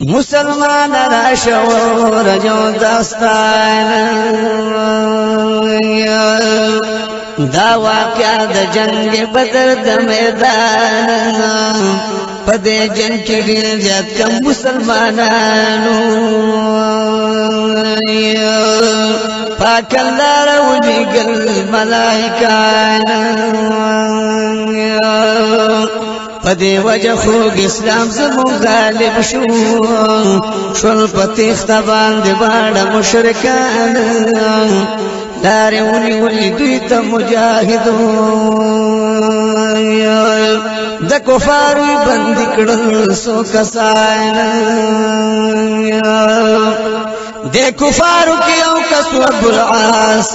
مسلمان را شعور جو داستان دا واقع د جنگ بدر د میدان په دې جنگ کې ډېر زیات کم مسلمانانو پاک الله راوځي ګل ملائکه پدې وجه خو اسلام زموږ غالب شو شل پتی ختبان دی باړه مشرکان دارې ولي ولي دوی ته مجاهدون د کفار بند کړل سو کسان د کفار کې او کسو ابو العاص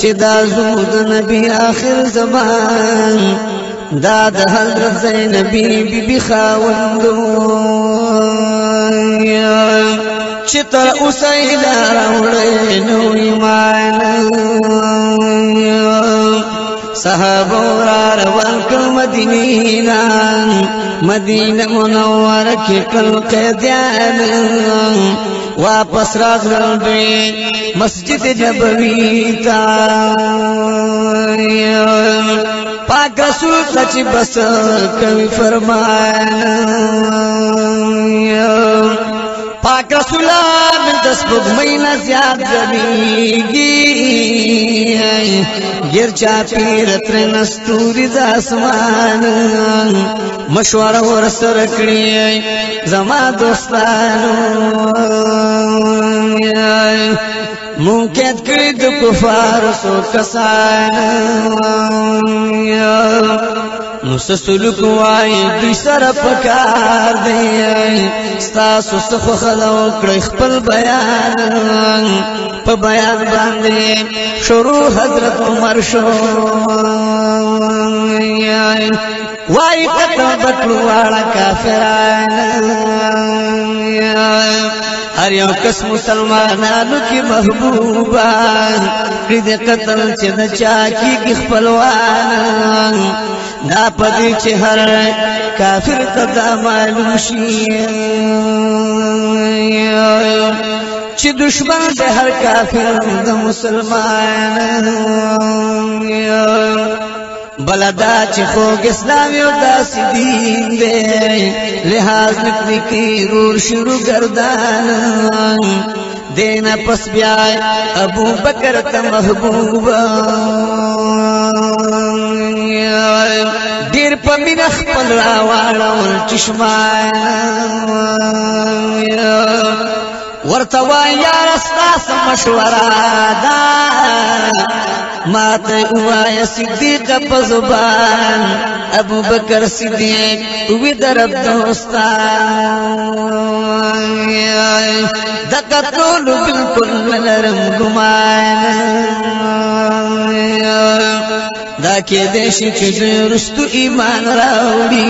چې دا زمود نبی آخر زمان دا د حضرت زینب بی بی خاوندو چې تر اوسه دا راوړې نو ایمان صحابو را روان کړ مدینه مدینه منوره کې کل قیدیان واپس راغلل دوی مسجد نبوی ته پاک رسول سچ بس کوي فرمایا پاک رسول د سپوږ مینه زیات زميږي غیر چا پیر تر نستوري د اسمان مشوره ورسره کړی زما دوستانو ممكن تكريد كفار کفار سو کسان نو سلوک وای د سر پکار دی ستاسو څخه خلو کړی خپل بیان په بیان باندې شروع حضرت عمر شو وای کته بټلو والا کافرانه ہر یو کس مسلمانانو کی محبوبا قید قتل چی نچا کی گخ پلوانا نا پدی چی ہر کافر تدا معلوم شیئے چی دشمن دے ہر کافر دا مسلمان یو بلدا چې خوګ اسلام یو داس دین دی لحاظ نکړي کی رور شروع گردان دین پس بیا ابو بکر ته محبوب ډیر په مینه خپل راوړل چشمه ورتوا یا رستا سمشورا دا مات اوایا صدیق پا زبان ابو بکر صدیق اوی درب دوستا دقا طولو بالکل ملرم گمان دا کې دې شي چې رستو ایمان راوړي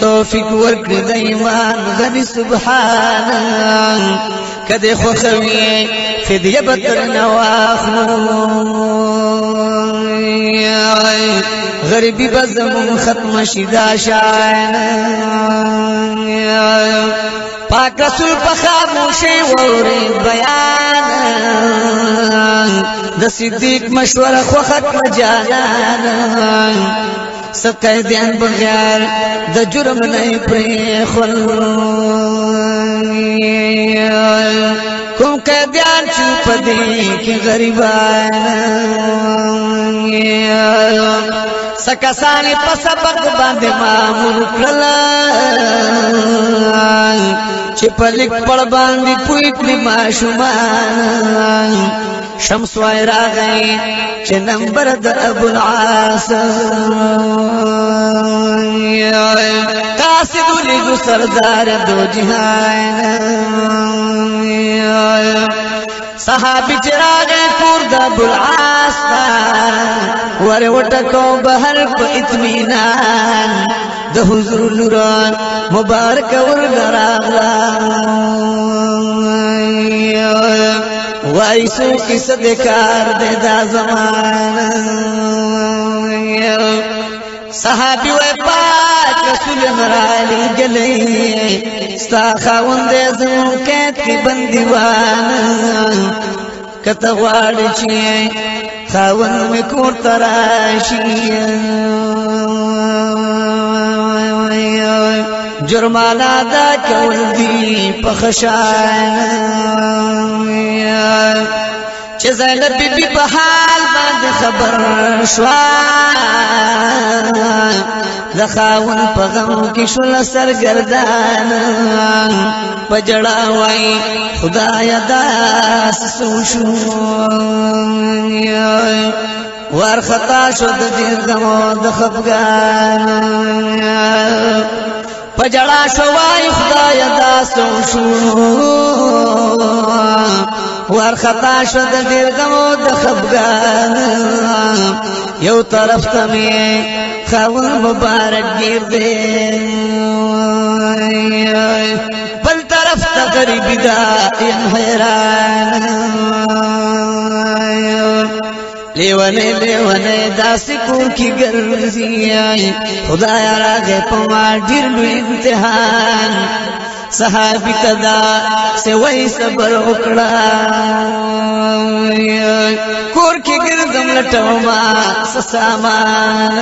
توفيق ورکړي د ایمان غني سبحان کده خو خوي فدیه بدر نواخو غریبی بزمون ختم شیدا شاعن پاک رسول په خاموشي ووري بیان د صدیق مشوره خو ختم جانان سکه دیان بغیر د جرم نه پرې خل کوم که دیان چوپ دی کې غریبان سکسان په سبق باندې مامور کړل چې په لیک پړ باندې پوي کړی ما شومان شمس وای راغی چې نمبر د ابو العاص قاصد لګو سردار دو جهان صحابي چراغ کور د بلعاس ور وټکو بهر په اطمینان د حضور نوران مبارک ور غراغلا وایسو کیسه د کار د زمانہ صحابي و پاک رسول مرالي گلي ستا خوند زمو کېد کې بنديوان کته واړ چې خوند مې کور تراشي جرمانا دا کول دي په خشان چې زینب بی په حال باندې خبر شوا د خاون په غم کې شول سرګردان پجړا وای خدایا داس سوشو ورختا شو د دې غمو د خفګان پجڑا شوای خدای دا سوشو ورخطا شو د ډیر غمو د خفګان یو طرف ته می خو مبارک ډیر دې بل طرف ته غریب دا حیران لیونے لیونے دا سکون کی گرزی آئی خدا یارا گے پوار لو انتہان صحابی تدا سے وہی سبر اکڑا کور کی گردم لٹو ما سسامان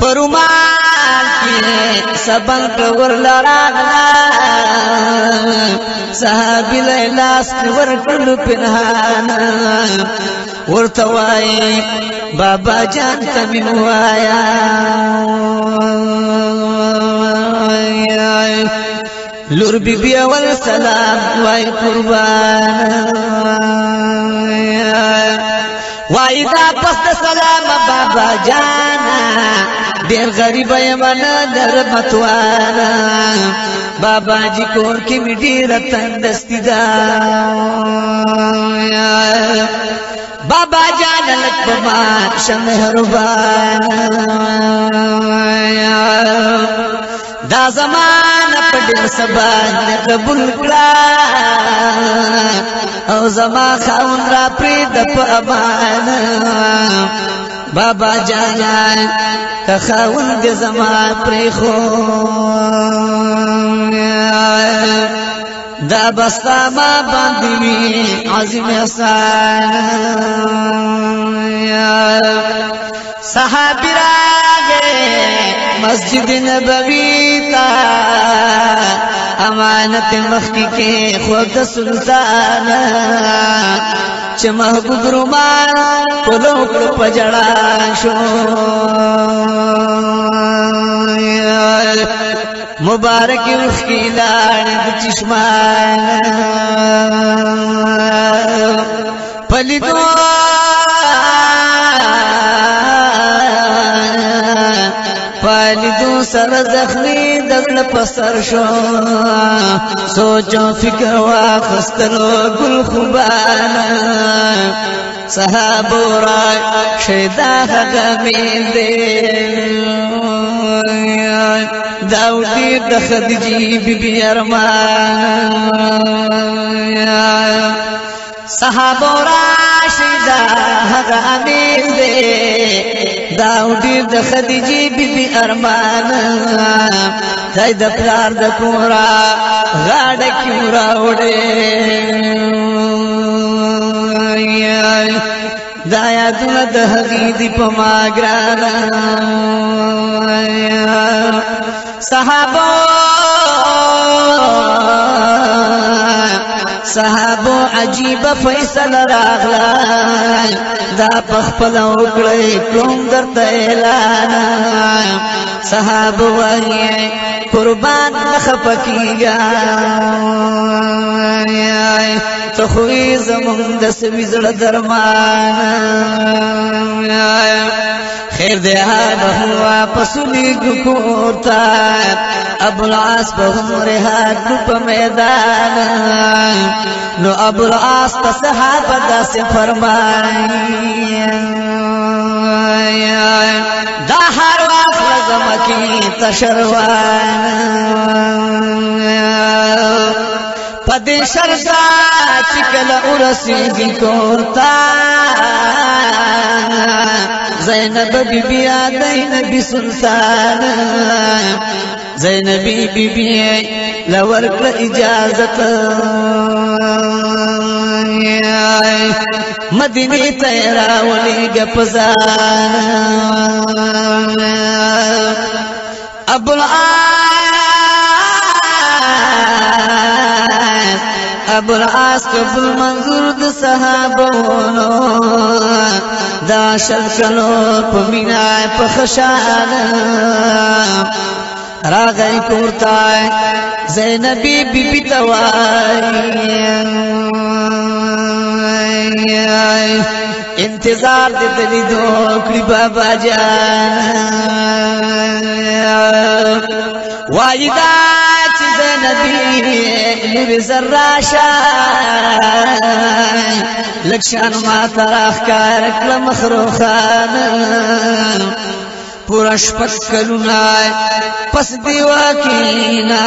پرو ماں سبن کور لراغلا صحابی لیلاس کور کلو پنہانا ورتوائی بابا جان تمیم وایا لور بی بی اول سلام وای قربان وای دا پس سلام بابا جانا ډیر غریب یم انا در متوانا بابا جی کور کې می ډیر تندستی دا بابا جان لک په ما شمهربان دا زمان په دې سبا قبول کړه او زما خاون را پرې د په امان بابا جان تا خاوند زما پری خو دا بستا ما باندې وی عظیم احسان صحابی راغه مسجد نبوی تا امانت مخکی کې خود سلطان چې محبوب روما کولو کړ پجړا شو مبارک مشکلان د چشمه پلیدو پلیدو سر زخمی دغل پسر شو سوچو فکر واخستلو گل خوبانا صحابو را شیدا حق میندې داودی د خدیجی بی بی ارمان صحابو را شیدا حق میندې دا ډیر د خدیجه بیبي ارمان دای د پلار د کورا غاډ کیورا وړې دا یا دونه د حقیقت په ما ګران صحابه صحابو عجیب فیصله راغلا دا پخپل وکړې کوم درته اعلان صحابو وایي قربان مخفقیګا ته خو زمونږ د سوي زړه درمان خیر دیا بہوا پسلی گکورتا ابو العاص بہم رہا گپ میدان نو ابو العاص تصحابہ دا سے فرمائی دا ہر واس لزم کی تشروان پدی شرزا چکل ارسی گکورتا زینب بی بی زینب سلطان زینب بی بی لور کړ اجازت مدینه ته راولې غپزان ابو العالم ابو العاص قبل منظور د صحابونو دا شلکلو په مینا په خشاله راغی پورتا زینبی بی بی بی توائی انتظار دے دلی دوکڑی بابا جان وائی دان نبی نبی زراشا لکشان ما تراخ کار کل مخروخان پورا شپک کلونا پس دیوا کینا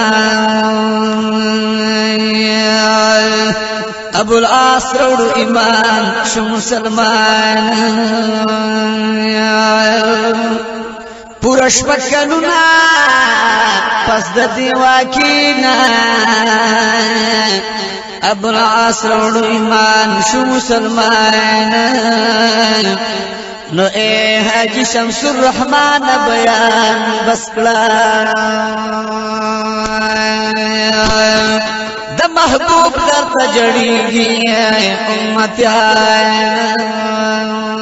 ابو العاص روڑ ایمان شو مسلمان پورش پکنونا پس د دیوا کینا ابر اسرو ایمان شو مسلمان نو اے حاجی شمس الرحمن بیان بسکلا د محبوب در تجڑی گی امتیا